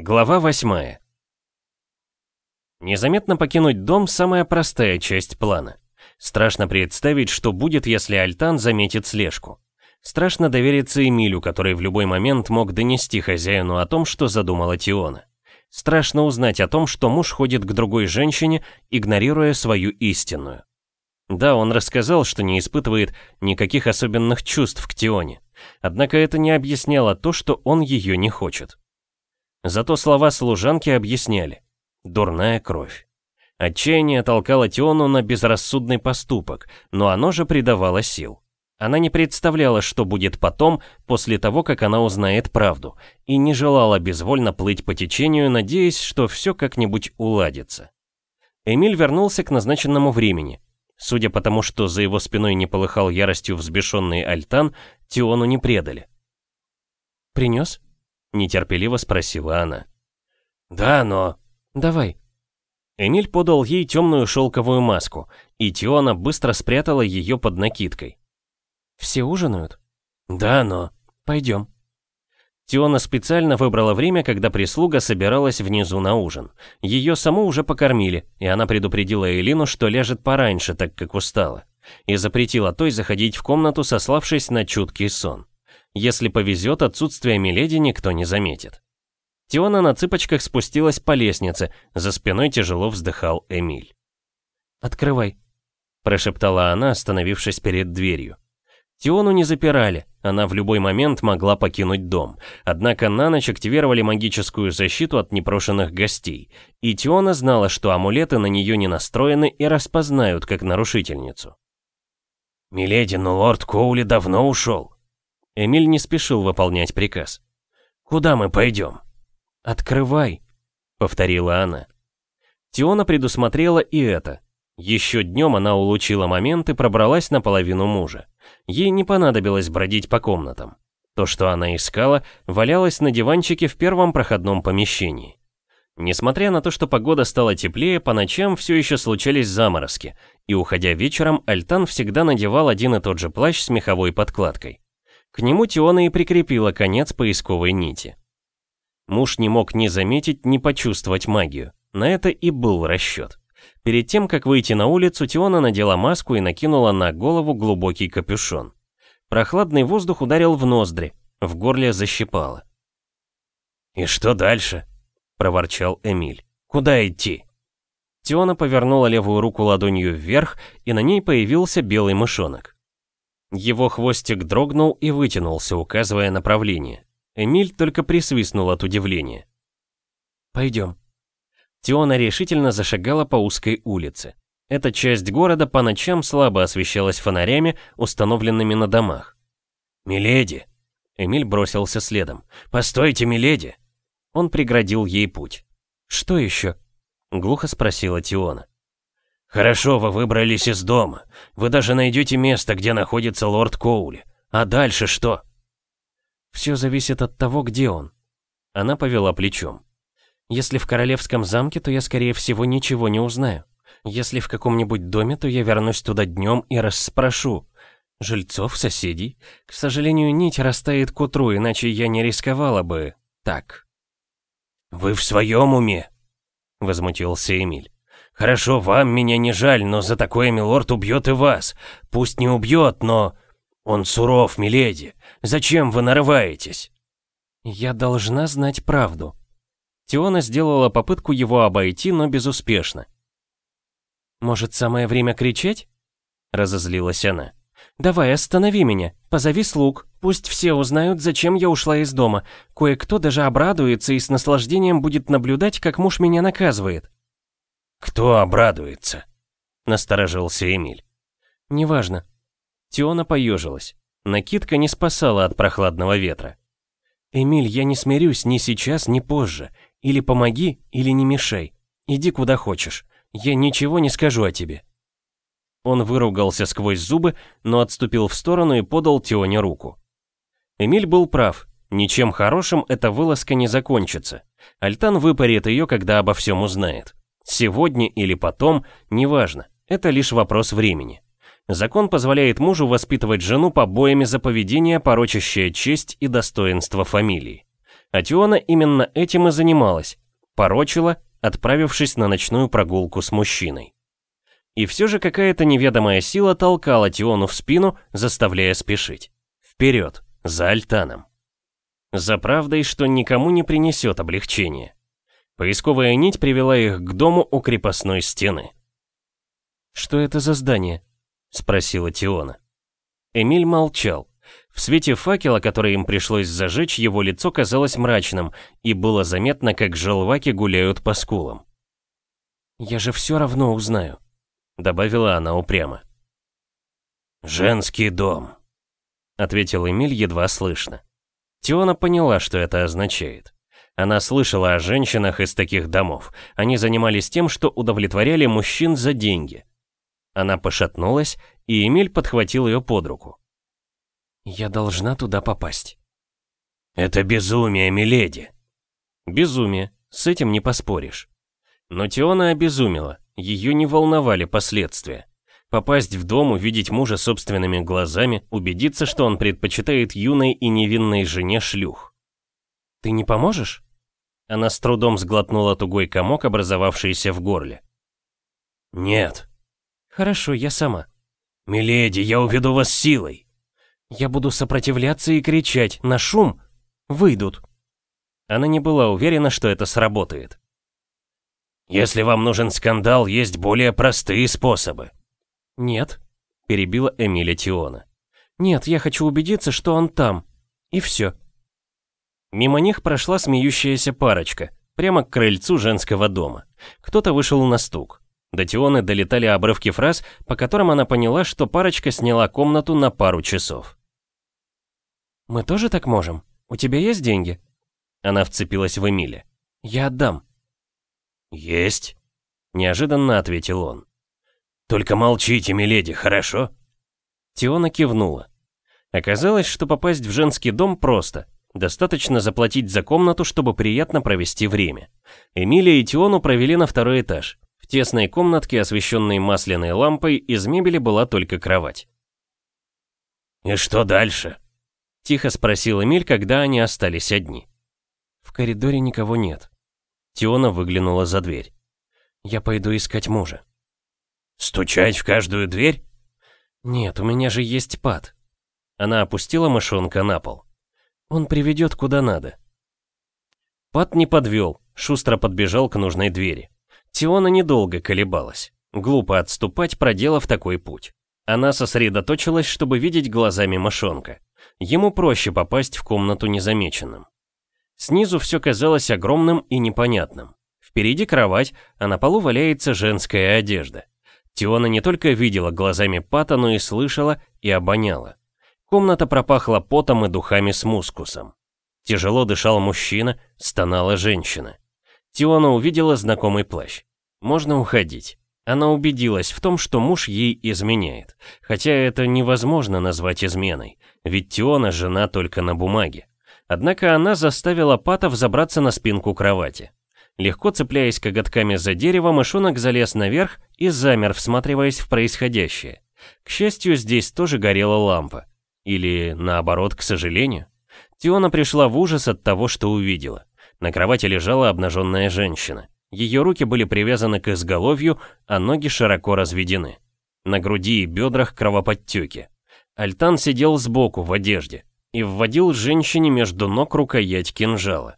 Глава восьмая. Незаметно покинуть дом – самая простая часть плана. Страшно представить, что будет, если Альтан заметит слежку. Страшно довериться Эмилю, который в любой момент мог донести хозяину о том, что задумала Тиона. Страшно узнать о том, что муж ходит к другой женщине, игнорируя свою истинную. Да, он рассказал, что не испытывает никаких особенных чувств к Тионе. Однако это не объясняло то, что он ее не хочет. Зато слова служанки объясняли. Дурная кровь. Отчаяние толкало Тиону на безрассудный поступок, но оно же придавало сил. Она не представляла, что будет потом, после того, как она узнает правду, и не желала безвольно плыть по течению, надеясь, что все как-нибудь уладится. Эмиль вернулся к назначенному времени. Судя по тому, что за его спиной не полыхал яростью взбешенный Альтан, Тиону не предали. «Принес?» — нетерпеливо спросила она. «Да, но...» «Давай». Эмиль подал ей темную шелковую маску, и Тиона быстро спрятала ее под накидкой. «Все ужинают?» «Да, но...» «Пойдем». Тиона специально выбрала время, когда прислуга собиралась внизу на ужин. Ее саму уже покормили, и она предупредила Элину, что ляжет пораньше, так как устала. И запретила той заходить в комнату, сославшись на чуткий сон. Если повезет, отсутствие Миледи никто не заметит. Тиона на цыпочках спустилась по лестнице, за спиной тяжело вздыхал Эмиль. «Открывай», — прошептала она, остановившись перед дверью. Тиону не запирали, она в любой момент могла покинуть дом, однако на ночь активировали магическую защиту от непрошенных гостей, и Тиона знала, что амулеты на нее не настроены и распознают как нарушительницу. «Миледи, но лорд Коули давно ушел», Эмиль не спешил выполнять приказ. «Куда мы пойдем?» «Открывай», — повторила она. Тиона предусмотрела и это. Еще днем она улучила момент и пробралась на половину мужа. Ей не понадобилось бродить по комнатам. То, что она искала, валялось на диванчике в первом проходном помещении. Несмотря на то, что погода стала теплее, по ночам все еще случались заморозки, и уходя вечером, Альтан всегда надевал один и тот же плащ с меховой подкладкой. К нему Тиона и прикрепила конец поисковой нити. Муж не мог ни заметить, ни почувствовать магию. На это и был расчет. Перед тем, как выйти на улицу, Тиона надела маску и накинула на голову глубокий капюшон. Прохладный воздух ударил в ноздри, в горле защипало. «И что дальше?» — проворчал Эмиль. «Куда идти?» Тиона повернула левую руку ладонью вверх, и на ней появился белый мышонок. Его хвостик дрогнул и вытянулся, указывая направление. Эмиль только присвистнул от удивления. «Пойдем». Тиона решительно зашагала по узкой улице. Эта часть города по ночам слабо освещалась фонарями, установленными на домах. «Миледи!» Эмиль бросился следом. «Постойте, миледи!» Он преградил ей путь. «Что еще?» Глухо спросила Тиона. «Хорошо, вы выбрались из дома. Вы даже найдете место, где находится лорд Коули. А дальше что?» «Все зависит от того, где он». Она повела плечом. «Если в королевском замке, то я, скорее всего, ничего не узнаю. Если в каком-нибудь доме, то я вернусь туда днем и расспрошу. Жильцов, соседей. К сожалению, нить растает к утру, иначе я не рисковала бы так». «Вы в своем уме?» — возмутился Эмиль. Хорошо, вам меня не жаль, но за такое милорд убьет и вас. Пусть не убьет, но... Он суров, миледи. Зачем вы нарываетесь? Я должна знать правду. Тиона сделала попытку его обойти, но безуспешно. «Может, самое время кричать?» Разозлилась она. «Давай, останови меня, позови слуг, пусть все узнают, зачем я ушла из дома. Кое-кто даже обрадуется и с наслаждением будет наблюдать, как муж меня наказывает». «Кто обрадуется?» — насторожился Эмиль. «Неважно». Тиона поежилась. Накидка не спасала от прохладного ветра. «Эмиль, я не смирюсь ни сейчас, ни позже. Или помоги, или не мешай. Иди куда хочешь. Я ничего не скажу о тебе». Он выругался сквозь зубы, но отступил в сторону и подал Тионе руку. Эмиль был прав. Ничем хорошим эта вылазка не закончится. Альтан выпарит ее, когда обо всем узнает. Сегодня или потом, неважно, это лишь вопрос времени. Закон позволяет мужу воспитывать жену побоями за поведение, порочащее честь и достоинство фамилии. А Тиона именно этим и занималась, порочила, отправившись на ночную прогулку с мужчиной. И все же какая-то неведомая сила толкала Тиону в спину, заставляя спешить. Вперед, за Альтаном. За правдой, что никому не принесет облегчения. Поисковая нить привела их к дому у крепостной стены. «Что это за здание?» — спросила Тиона. Эмиль молчал. В свете факела, который им пришлось зажечь, его лицо казалось мрачным, и было заметно, как желваки гуляют по скулам. «Я же все равно узнаю», — добавила она упрямо. «Женский дом», — ответил Эмиль едва слышно. Тиона поняла, что это означает. Она слышала о женщинах из таких домов. Они занимались тем, что удовлетворяли мужчин за деньги. Она пошатнулась, и Эмиль подхватил ее под руку. «Я должна туда попасть». «Это безумие, миледи!» «Безумие, с этим не поспоришь». Но Теона обезумела, ее не волновали последствия. Попасть в дом, увидеть мужа собственными глазами, убедиться, что он предпочитает юной и невинной жене шлюх. «Ты не поможешь?» Она с трудом сглотнула тугой комок, образовавшийся в горле. «Нет», «Хорошо, я сама». «Миледи, я уведу вас силой». «Я буду сопротивляться и кричать на шум. Выйдут». Она не была уверена, что это сработает. «Если вам нужен скандал, есть более простые способы». «Нет», — перебила Эмиля Тиона. «Нет, я хочу убедиться, что он там. И все». Мимо них прошла смеющаяся парочка, прямо к крыльцу женского дома. Кто-то вышел на стук. До Тионы долетали обрывки фраз, по которым она поняла, что парочка сняла комнату на пару часов. «Мы тоже так можем? У тебя есть деньги?» Она вцепилась в Эмиле. «Я отдам». «Есть», — неожиданно ответил он. «Только молчите, миледи, хорошо?» Тиона кивнула. Оказалось, что попасть в женский дом просто. Достаточно заплатить за комнату, чтобы приятно провести время. Эмилия и Тиону провели на второй этаж тесной комнатке, освещенной масляной лампой, из мебели была только кровать. «И что дальше?» — тихо спросил Эмиль, когда они остались одни. «В коридоре никого нет». Тиона выглянула за дверь. «Я пойду искать мужа». «Стучать в каждую дверь?» «Нет, у меня же есть пад». Она опустила мышонка на пол. «Он приведет куда надо». Пад не подвел, шустро подбежал к нужной двери. Тиона недолго колебалась. Глупо отступать, проделав такой путь. Она сосредоточилась, чтобы видеть глазами мошонка. Ему проще попасть в комнату незамеченным. Снизу все казалось огромным и непонятным. Впереди кровать, а на полу валяется женская одежда. Тиона не только видела глазами Пата, но и слышала и обоняла. Комната пропахла потом и духами с мускусом. Тяжело дышал мужчина, стонала женщина. Тиона увидела знакомый плащ. Можно уходить. Она убедилась в том, что муж ей изменяет. Хотя это невозможно назвать изменой, ведь Тиона жена только на бумаге. Однако она заставила Пата взобраться на спинку кровати. Легко цепляясь коготками за дерево, мышонок залез наверх и замер, всматриваясь в происходящее. К счастью, здесь тоже горела лампа. Или, наоборот, к сожалению. Тиона пришла в ужас от того, что увидела. На кровати лежала обнаженная женщина. Ее руки были привязаны к изголовью, а ноги широко разведены. На груди и бедрах кровоподтеки. Альтан сидел сбоку в одежде и вводил женщине между ног рукоять кинжала.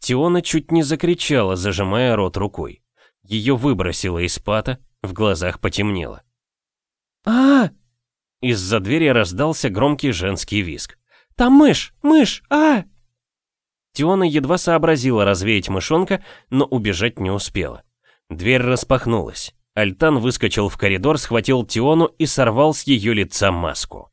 Тиона чуть не закричала, зажимая рот рукой. Ее выбросило из пата, в глазах потемнело. а, Из-за двери раздался громкий женский визг. «Там мышь! Мышь! а Тиона едва сообразила развеять мышонка, но убежать не успела. Дверь распахнулась. Альтан выскочил в коридор, схватил Тиону и сорвал с ее лица маску.